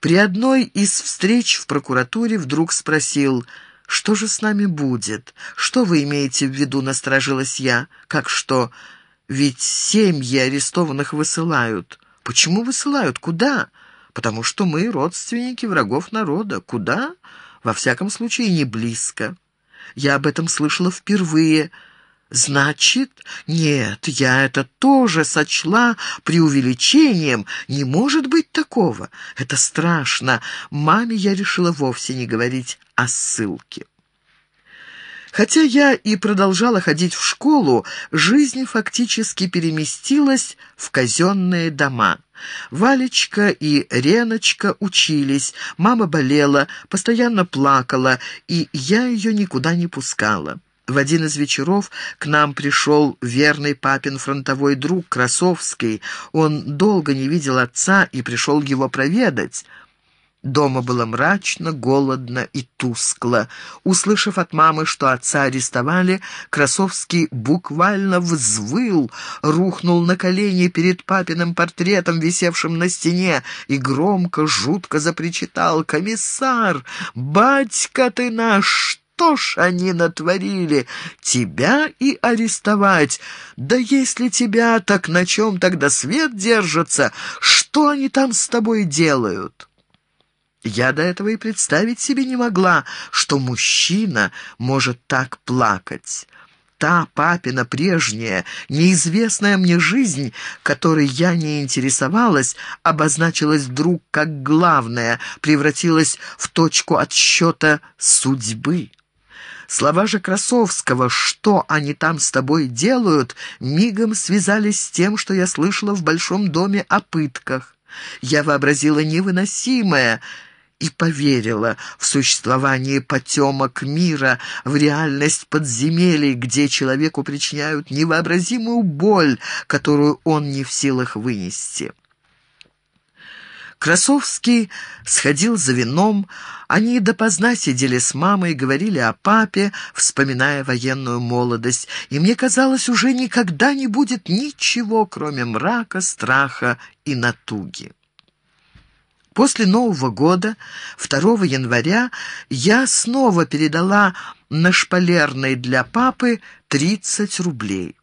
При одной из встреч в прокуратуре вдруг спросил, «Что же с нами будет? Что вы имеете в виду?» — насторожилась я. «Как что? Ведь семьи арестованных высылают». «Почему высылают? Куда?» «Потому что мы родственники врагов народа. Куда?» «Во всяком случае, не близко». Я об этом слышала впервые — Значит, нет, я это тоже сочла преувеличением. Не может быть такого. Это страшно. Маме я решила вовсе не говорить о ссылке. Хотя я и продолжала ходить в школу, жизнь фактически переместилась в казенные дома. Валечка и Реночка учились, мама болела, постоянно плакала, и я ее никуда не пускала. В один из вечеров к нам пришел верный папин фронтовой друг Красовский. Он долго не видел отца и пришел его проведать. Дома было мрачно, голодно и тускло. Услышав от мамы, что отца арестовали, Красовский буквально взвыл, рухнул на колени перед папиным портретом, висевшим на стене, и громко, жутко запричитал «Комиссар! Батька ты наш! Что ж они натворили? Тебя и арестовать. Да если тебя, так на чем тогда свет держится? Что они там с тобой делают?» Я до этого и представить себе не могла, что мужчина может так плакать. Та папина прежняя, неизвестная мне жизнь, которой я не интересовалась, обозначилась вдруг как главная, превратилась в точку отсчета судьбы. Слова же Красовского «Что они там с тобой делают?» мигом связались с тем, что я слышала в большом доме о пытках. Я вообразила невыносимое и поверила в существование потемок мира, в реальность подземелий, где человеку причиняют невообразимую боль, которую он не в силах вынести. Красовский сходил за вином, они допоздна сидели с мамой, говорили о папе, вспоминая военную молодость, и мне казалось, уже никогда не будет ничего, кроме мрака, страха и натуги. После Нового года, 2 января, я снова передала на шпалерной для папы 30 рублей.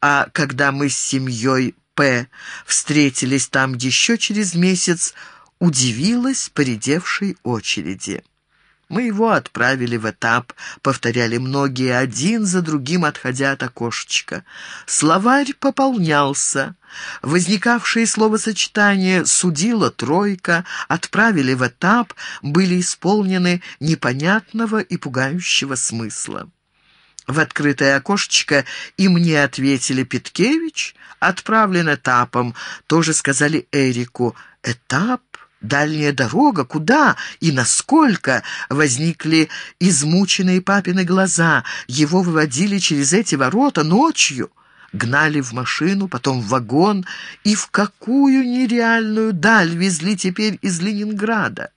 А когда мы с семьей П. встретились там еще через месяц, удивилась поредевшей очереди. Мы его отправили в этап, повторяли многие один за другим, отходя от окошечка. Словарь пополнялся. Возникавшие словосочетания «судила тройка», «отправили в этап» были исполнены непонятного и пугающего смысла. В открытое окошечко и мне ответили Питкевич, отправлен этапом. Тоже сказали Эрику. Этап? Дальняя дорога? Куда и насколько? Возникли измученные папины глаза. Его выводили через эти ворота ночью. Гнали в машину, потом в вагон. И в какую нереальную даль везли теперь из Ленинграда?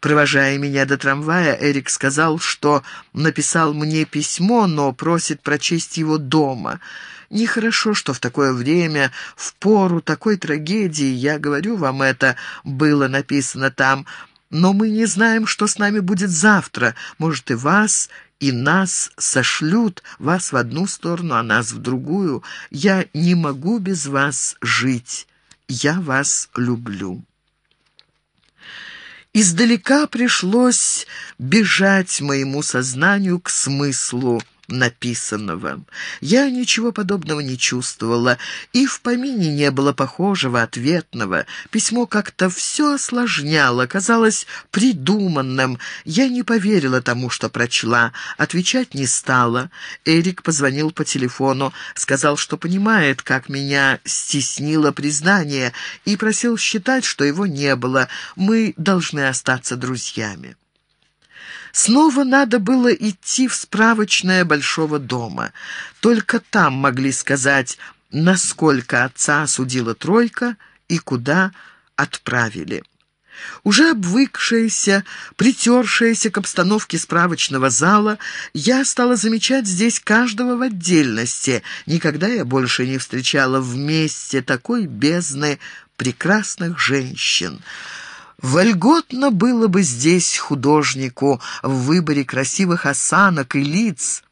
Провожая меня до трамвая, Эрик сказал, что написал мне письмо, но просит прочесть его дома. Нехорошо, что в такое время, в пору такой трагедии, я говорю вам это, было написано там, но мы не знаем, что с нами будет завтра. Может, и вас, и нас сошлют, вас в одну сторону, а нас в другую. Я не могу без вас жить. Я вас люблю». Издалека пришлось бежать моему сознанию к смыслу написанного. Я ничего подобного не чувствовала, и в помине не было похожего, ответного. Письмо как-то все осложняло, казалось придуманным. Я не поверила тому, что прочла, отвечать не стала. Эрик позвонил по телефону, сказал, что понимает, как меня стеснило признание, и просил считать, что его не было. Мы должны остаться друзьями. Снова надо было идти в справочное большого дома. Только там могли сказать, насколько отца осудила тройка и куда отправили. Уже обвыкшаяся, притершаяся к обстановке справочного зала, я стала замечать здесь каждого в отдельности. Никогда я больше не встречала вместе такой бездны прекрасных женщин. Вольготно было бы здесь художнику в выборе красивых осанок и лиц,